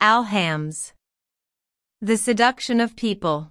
Al Hams. The Seduction of People.